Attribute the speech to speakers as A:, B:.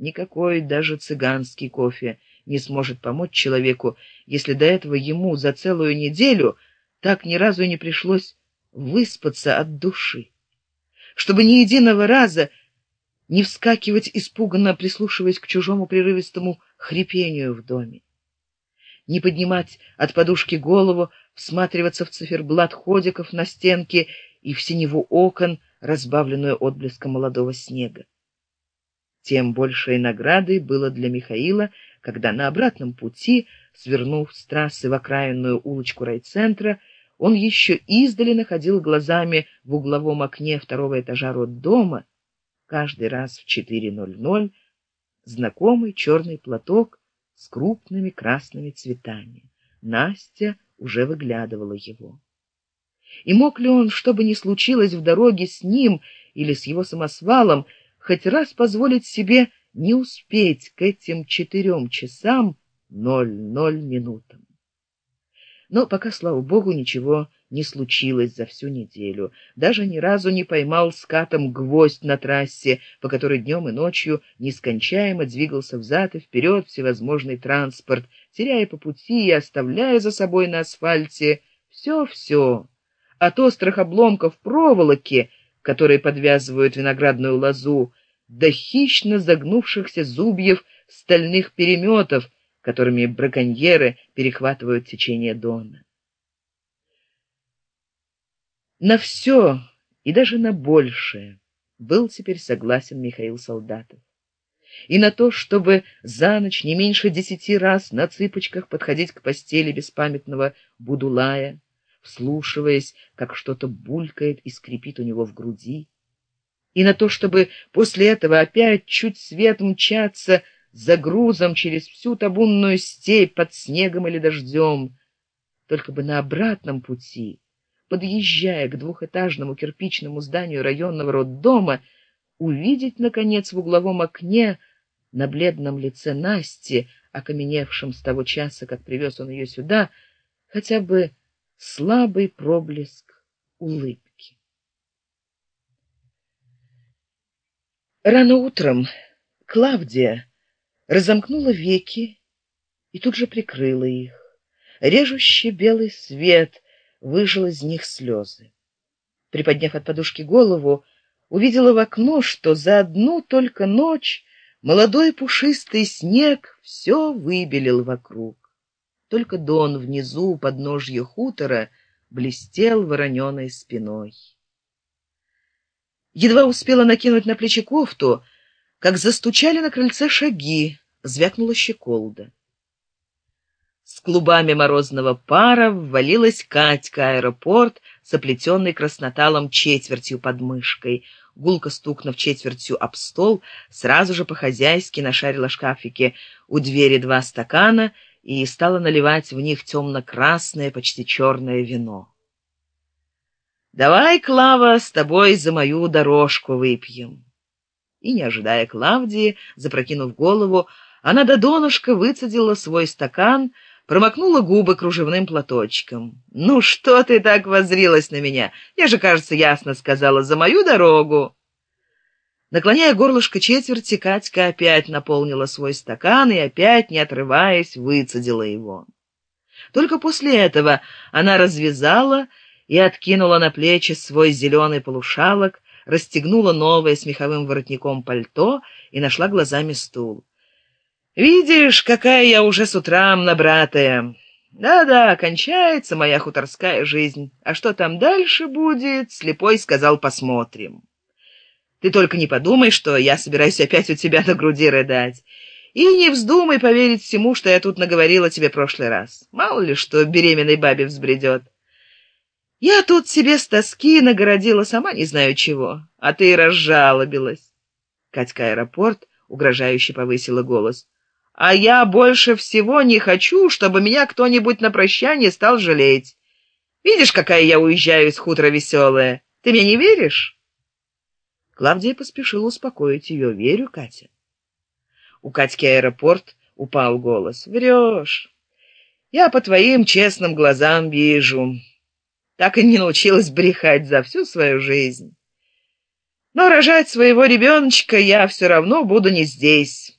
A: Никакой даже цыганский кофе не сможет помочь человеку, если до этого ему за целую неделю так ни разу не пришлось выспаться от души. Чтобы ни единого раза не вскакивать испуганно, прислушиваясь к чужому прерывистому хрипению в доме. Не поднимать от подушки голову, всматриваться в циферблат ходиков на стенке и в синеву окон, разбавленную отблеском молодого снега. Тем большей наградой было для Михаила, когда на обратном пути, свернув с трассы в окраинную улочку райцентра, он еще издали находил глазами в угловом окне второго этажа роддома, каждый раз в 4.00, знакомый черный платок с крупными красными цветами. Настя уже выглядывала его. И мог ли он, что бы ни случилось в дороге с ним или с его самосвалом, хоть раз позволить себе не успеть к этим четырем часам ноль ноль минутам. Но пока, слава богу, ничего не случилось за всю неделю. Даже ни разу не поймал скатом гвоздь на трассе, по которой днем и ночью нескончаемо двигался взад и вперед всевозможный транспорт, теряя по пути и оставляя за собой на асфальте все-все. От острых обломков проволоки, которые подвязывают виноградную лозу, до хищно загнувшихся зубьев стальных переметов, которыми браконьеры перехватывают течение Дона. На все и даже на большее был теперь согласен Михаил Солдатов. И на то, чтобы за ночь не меньше десяти раз на цыпочках подходить к постели беспамятного Будулая, вслушиваясь, как что-то булькает и скрипит у него в груди, и на то, чтобы после этого опять чуть свет мчаться за грузом через всю табунную степь под снегом или дождем, только бы на обратном пути, подъезжая к двухэтажному кирпичному зданию районного роддома, увидеть, наконец, в угловом окне на бледном лице Насти, окаменевшем с того часа, как привез он ее сюда, хотя бы слабый проблеск улыбки. Рано утром Клавдия разомкнула веки и тут же прикрыла их. Режущий белый свет выжил из них слезы. Приподняв от подушки голову, увидела в окно, что за одну только ночь молодой пушистый снег все выбелил вокруг. Только дон внизу у подножья хутора блестел вороненой спиной. Едва успела накинуть на плечи кофту как застучали на крыльце шаги звякнула щеколда. С клубами морозного пара ввалилась катька аэропорт с оплетенной красноталом четвертью под мышкой. Гулко стукнув четвертью об стол сразу же по хозяйски нашарила шкафике у двери два стакана и стала наливать в них темно красное почти черное вино. Давай клава с тобой за мою дорожку выпьем и не ожидая клавдии запрокинув голову она до донышка выцедила свой стакан промокнула губы кружевным платочком. Ну что ты так возрилась на меня? Я же кажется ясно сказала за мою дорогу наклоняя горлышко четверти катька опять наполнила свой стакан и опять не отрываясь выцедила его только после этого она развязала и откинула на плечи свой зеленый полушалок, расстегнула новое с меховым воротником пальто и нашла глазами стул. «Видишь, какая я уже с утра набратая. Да-да, кончается моя хуторская жизнь. А что там дальше будет?» — слепой сказал, «посмотрим». «Ты только не подумай, что я собираюсь опять у тебя на груди рыдать». И не вздумай поверить всему, что я тут наговорила тебе прошлый раз. Мало ли, что беременной бабе взбредет. Я тут себе с тоски нагородила сама не знаю чего, а ты и разжалобилась. Катька аэропорт угрожающе повысила голос. А я больше всего не хочу, чтобы меня кто-нибудь на прощание стал жалеть. Видишь, какая я уезжаю из хутора веселая? Ты мне не веришь? Клавдия поспешила успокоить ее. Верю, Катя. У Катьки аэропорт упал голос. Врешь. Я по твоим честным глазам вижу так и не научилась брехать за всю свою жизнь но рожать своего ребеночка я все равно буду не здесь